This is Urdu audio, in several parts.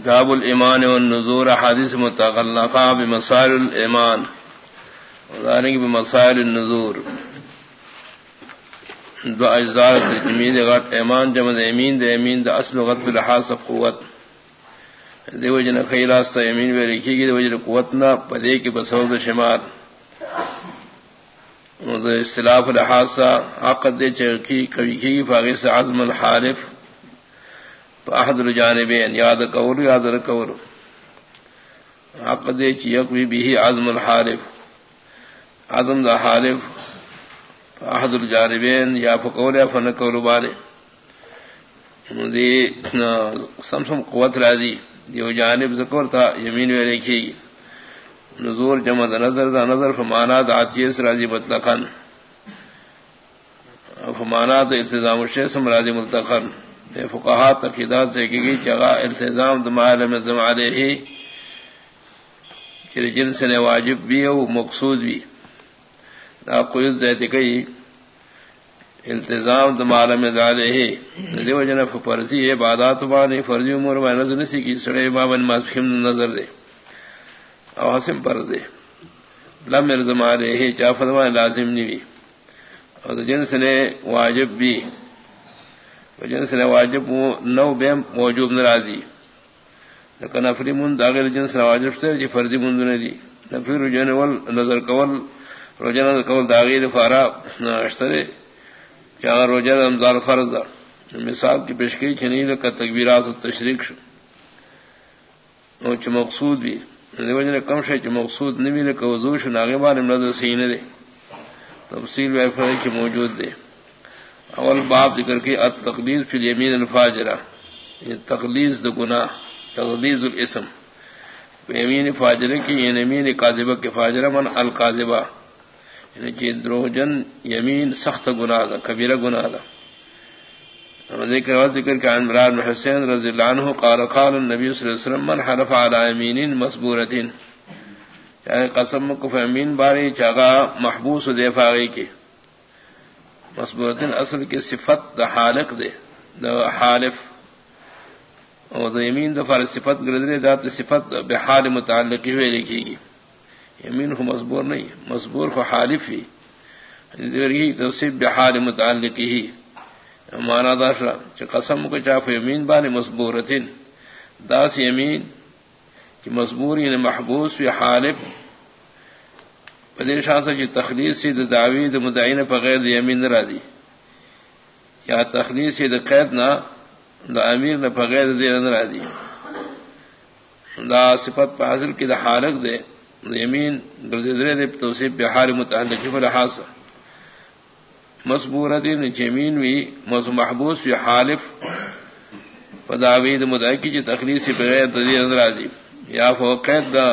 کتاب الایمان والنذور حادث متعلقہ بمسائل الایمان. ذالک بمسائل النذور دو اجزار تجمید غٹ ایمان جمد امین دے امین دا اصل غط لحاظ قوت. دے وجن خیراست امین بے لکھی گی دے وجن قوتنا پدے کی بسود شمار. اصطلاف لحاظ عقد دے چرکی کبھی کی فاغی سے عزم الحالف. احد الجانبین یاد کور یاد رکور عقد چیک بھی عزم الحالف. عزم دا حالف احد الجانبین یا فکور یا فن کور بانے دی سم سم قوت راضی. دیو جانب ذکر تھا یمین میں لکھی گی نظور جمع دا نظر دا نظر فمانا دا عطیس راضی مطلقن فمانا دا التزام الشیسم راضی مطلقن فقہا تقیدات سے کی گئی جگہ التظام دمال میں زمالے ہی جن سے واجب بھی ہے، وہ مقصود بھی آپ کو زیادہ کئی التظام دمال میں زالے ہی دیو جن فرضی ہے بادات بانی فرضی عمر و نظر نسی کی، سڑے بابن ماسخم نظر دے۔ اور حسم پر دے لم زمالے ہی چا فرمان لازم نہیں بھی۔ اور جنس نے واجب بھی۔ جنس نے واجب نو بے موجود ناراضی لیکن نفری من داغل جنس نے واجب سے جی فرضی مند نے دی نفری رجن ول، نظر کول روجن نظر کول داغی فارا اشترے چاہ روجن امدار فرض دا مثال کی پیشکی چھنی لکا تکبیرات و تشریک شو. چ مقصود بھی وجن کم شے چ مقصود نمی لکا وضو شو ناغی نظر صحیح نہ دے تفصیل ویفر کی موجود دے اول باب ذکر کی التقلید فی الیمین الفاجرہ یعنی یہ تقلیز دا گناہ تقلیز الاسم۔ یمین فاجرہ کی یہ یمین قاذبہ کے فاجرہ، من القاذبہ یعنی کہ دروجن یمین سخت گناہ دا، کبیرہ گناہ دا۔ ذکر و ذکر کہ عن مراد حسین رضی اللہ عنہ قال قال النبی صلی اللہ علیہ وسلم، من حلف على یمین مسبورتین چاہے یعنی قسم کو فیمین باری چاہا محبوس دے فاغی کی۔ مسبورتن اصل کی صفت دا حالق دے، دا حالف. اور دا یمین دا فار صفت گردرے دا تا صفت بحال متعلقی ہوئے لکھی گی. یمین کو مصبور نہیں مصبور کو حالف ہی. یعنی دیوری توصیب بحال متعلقی ہی. مانا داشرا چا قسم کو چاف یمین بانی مصبورتن داس یمین کہ مصبوری نے یعنی محبوس و حالف پدیش آسا کی تخلیص سی دعوی د مدعین بغیر یمین راضی یا تخلیص سی د قید نہ دا امیر نے بغیر دے راضی دا صفت پہ حاصل کی دا حالق دے یمین گردرے دے توصیب بحال متعلق لحاظ مصبور دین جمین وی مز محبوس وی حالف. پداوی د مدعی کی تخلیص سی بغیر دے راضی یا فوقید دا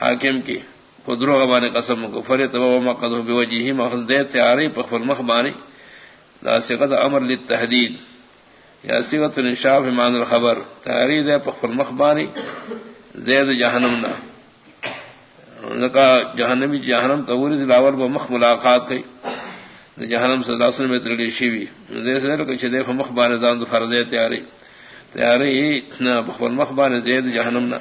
حاکم کی خدرو غبان قسم کو فر تبا ما قد بو وجهه ما خذ دے تیاری پر فل مخبانی لا سقط امر للتحديد یا سقط انشاف مان الخبر. تیاری دے پر فل مخبانی زید جہنم نہ نکا جہنمی جہنم توری دلاور و مخ ملاقات کی جہنم صلی اللہ علیہ وسلم میں ترلی شیوی دے سے کہ چھ دے مخبان زان فرض تیاری تیاری نہ بخل مخبان زید جہنم نہ